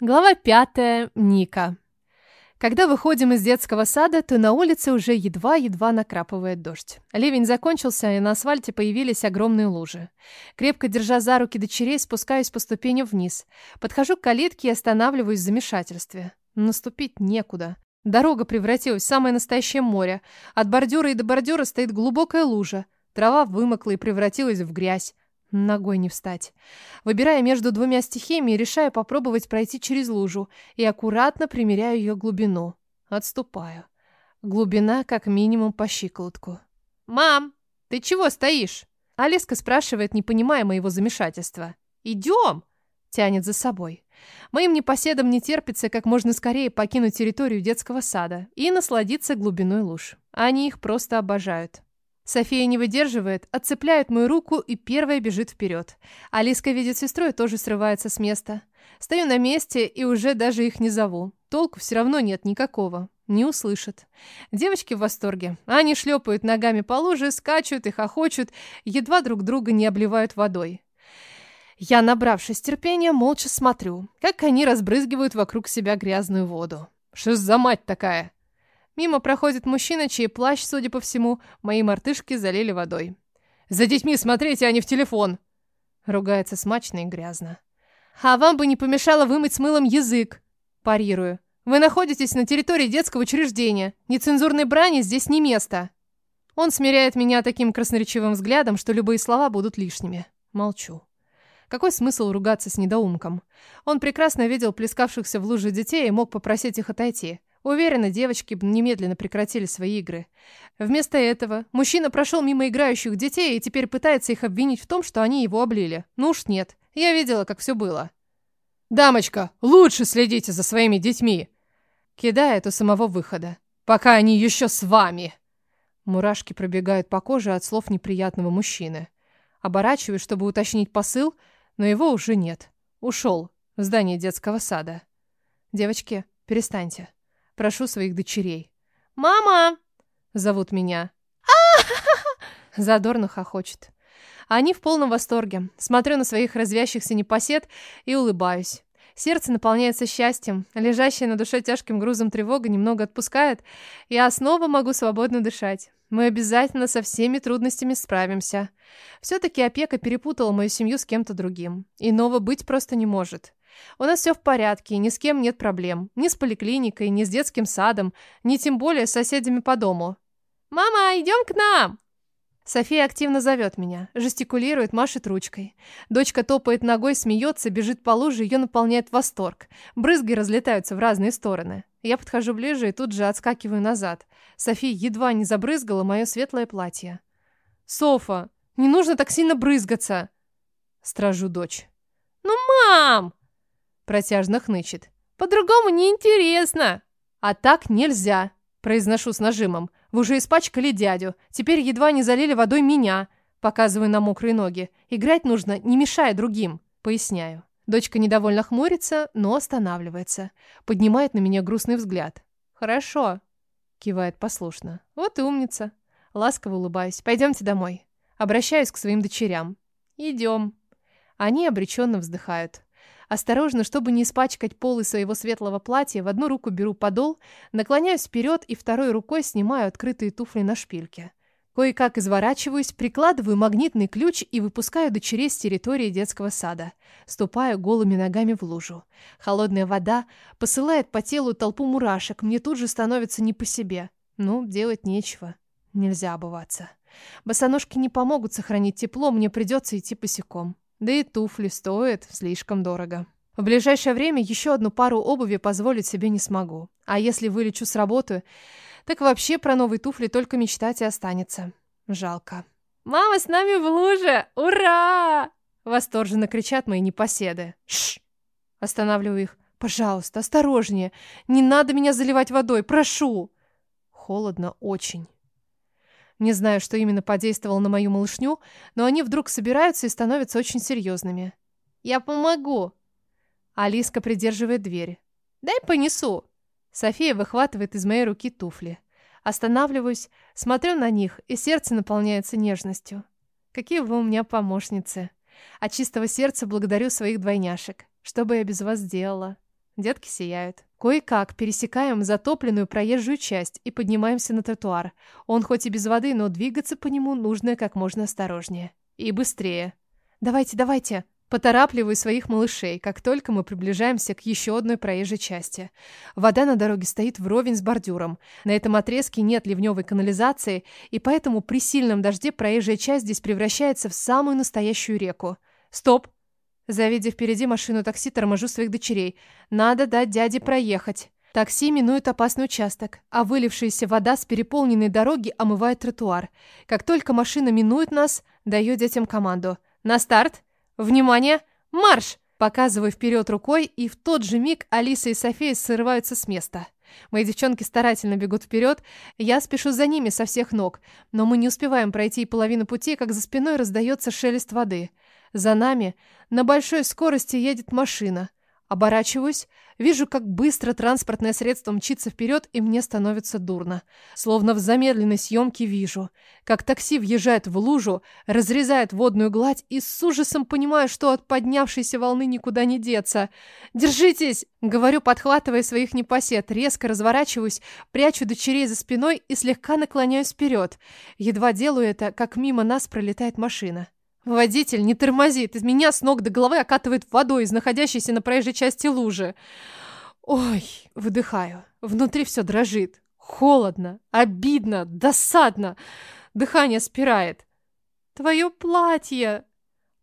Глава пятая. Ника. Когда выходим из детского сада, то на улице уже едва-едва накрапывает дождь. Ливень закончился, и на асфальте появились огромные лужи. Крепко держа за руки дочерей, спускаюсь по ступеням вниз. Подхожу к калитке и останавливаюсь в замешательстве. Наступить некуда. Дорога превратилась в самое настоящее море. От бордюра и до бордюра стоит глубокая лужа. Трава вымокла и превратилась в грязь. Ногой не встать. Выбирая между двумя стихиями, решаю попробовать пройти через лужу и аккуратно примеряю ее глубину. Отступаю. Глубина как минимум по щиколотку. «Мам, ты чего стоишь?» Алиска спрашивает, не понимая моего замешательства. «Идем!» Тянет за собой. Моим непоседам не терпится как можно скорее покинуть территорию детского сада и насладиться глубиной луж. Они их просто обожают. София не выдерживает, отцепляет мою руку и первая бежит вперед. Алиска видит сестру и тоже срывается с места. Стою на месте и уже даже их не зову. Толку все равно нет никакого. Не услышат. Девочки в восторге. Они шлепают ногами по луже, скачут и хохочут, едва друг друга не обливают водой. Я, набравшись терпения, молча смотрю, как они разбрызгивают вокруг себя грязную воду. Что за мать такая? Мимо проходит мужчина, чей плащ, судя по всему, мои мартышки залили водой. «За детьми смотрите, а не в телефон!» Ругается смачно и грязно. «А вам бы не помешало вымыть с мылом язык!» Парирую. «Вы находитесь на территории детского учреждения. Нецензурной брани здесь не место!» Он смиряет меня таким красноречивым взглядом, что любые слова будут лишними. Молчу. Какой смысл ругаться с недоумком? Он прекрасно видел плескавшихся в луже детей и мог попросить их отойти. Уверена, девочки бы немедленно прекратили свои игры. Вместо этого мужчина прошел мимо играющих детей и теперь пытается их обвинить в том, что они его облили. Ну уж нет. Я видела, как все было. «Дамочка, лучше следите за своими детьми!» Кидает у самого выхода. «Пока они еще с вами!» Мурашки пробегают по коже от слов неприятного мужчины. Оборачиваюсь, чтобы уточнить посыл, но его уже нет. Ушел в здание детского сада. «Девочки, перестаньте!» Прошу своих дочерей. «Мама!» — зовут меня. Задорно хохочет. Они в полном восторге. Смотрю на своих развящихся непосед и улыбаюсь. Сердце наполняется счастьем. Лежащая на душе тяжким грузом тревога немного отпускает. Я снова могу свободно дышать. Мы обязательно со всеми трудностями справимся. Все-таки опека перепутала мою семью с кем-то другим. Иного быть просто не может. У нас все в порядке, ни с кем нет проблем. Ни с поликлиникой, ни с детским садом, ни тем более с соседями по дому. «Мама, идем к нам!» София активно зовет меня, жестикулирует, машет ручкой. Дочка топает ногой, смеется, бежит по луже, ее наполняет восторг. Брызги разлетаются в разные стороны. Я подхожу ближе и тут же отскакиваю назад. София едва не забрызгала мое светлое платье. «Софа, не нужно так сильно брызгаться!» Стражу дочь. «Ну, мам!» Протяжно хнычет. «По-другому неинтересно!» «А так нельзя!» Произношу с нажимом. «Вы уже испачкали дядю. Теперь едва не залили водой меня!» Показываю на мокрые ноги. «Играть нужно, не мешая другим!» Поясняю. Дочка недовольно хмурится, но останавливается. Поднимает на меня грустный взгляд. «Хорошо!» Кивает послушно. «Вот и умница!» Ласково улыбаюсь. «Пойдемте домой!» Обращаюсь к своим дочерям. «Идем!» Они обреченно вздыхают. Осторожно, чтобы не испачкать полы своего светлого платья, в одну руку беру подол, наклоняюсь вперед и второй рукой снимаю открытые туфли на шпильке. Кое-как изворачиваюсь, прикладываю магнитный ключ и выпускаю дочерей с территории детского сада. Ступаю голыми ногами в лужу. Холодная вода посылает по телу толпу мурашек, мне тут же становится не по себе. Ну, делать нечего. Нельзя обуваться. Босоножки не помогут сохранить тепло, мне придется идти босиком. Да и туфли стоят слишком дорого. В ближайшее время еще одну пару обуви позволить себе не смогу. А если вылечу с работы, так вообще про новые туфли только мечтать и останется. Жалко. «Мама с нами в луже! Ура!» Восторженно кричат мои непоседы. Шш! Останавливаю их. «Пожалуйста, осторожнее! Не надо меня заливать водой, прошу!» Холодно очень. Не знаю, что именно подействовало на мою малышню, но они вдруг собираются и становятся очень серьезными. «Я помогу!» Алиска придерживает дверь. «Дай понесу!» София выхватывает из моей руки туфли. Останавливаюсь, смотрю на них, и сердце наполняется нежностью. Какие вы у меня помощницы. От чистого сердца благодарю своих двойняшек. Что бы я без вас сделала? Детки сияют. Кое-как пересекаем затопленную проезжую часть и поднимаемся на тротуар. Он хоть и без воды, но двигаться по нему нужно как можно осторожнее. И быстрее. «Давайте, давайте!» Поторапливаю своих малышей, как только мы приближаемся к еще одной проезжей части. Вода на дороге стоит вровень с бордюром. На этом отрезке нет ливневой канализации, и поэтому при сильном дожде проезжая часть здесь превращается в самую настоящую реку. Стоп! Завидев впереди машину такси, торможу своих дочерей. Надо дать дяде проехать. Такси минует опасный участок, а вылившаяся вода с переполненной дороги омывает тротуар. Как только машина минует нас, даю детям команду. «На старт!» «Внимание! Марш!» Показываю вперед рукой, и в тот же миг Алиса и София срываются с места. Мои девчонки старательно бегут вперед, я спешу за ними со всех ног, но мы не успеваем пройти и половину пути, как за спиной раздается шелест воды. За нами на большой скорости едет машина. Оборачиваюсь, вижу, как быстро транспортное средство мчится вперед, и мне становится дурно. Словно в замедленной съемке вижу, как такси въезжает в лужу, разрезает водную гладь, и с ужасом понимаю, что от поднявшейся волны никуда не деться. «Держитесь!» — говорю, подхватывая своих непосед, резко разворачиваюсь, прячу дочерей за спиной и слегка наклоняюсь вперед. Едва делаю это, как мимо нас пролетает машина. Водитель не тормозит, из меня с ног до головы окатывает водой из находящейся на проезжей части лужи. Ой, выдыхаю. Внутри все дрожит. Холодно, обидно, досадно. Дыхание спирает. Твое платье!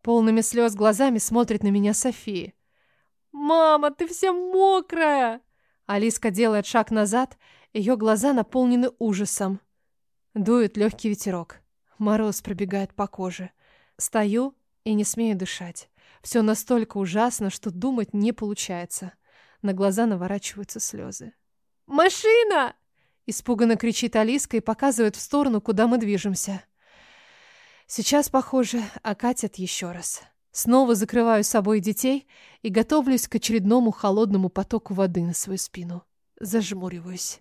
Полными слез глазами смотрит на меня София. «Мама, ты вся мокрая!» Алиска делает шаг назад, ее глаза наполнены ужасом. Дует легкий ветерок. Мороз пробегает по коже. Стою и не смею дышать. Все настолько ужасно, что думать не получается. На глаза наворачиваются слезы. «Машина!» Испуганно кричит Алиска и показывает в сторону, куда мы движемся. Сейчас, похоже, окатят еще раз. Снова закрываю собой детей и готовлюсь к очередному холодному потоку воды на свою спину. Зажмуриваюсь.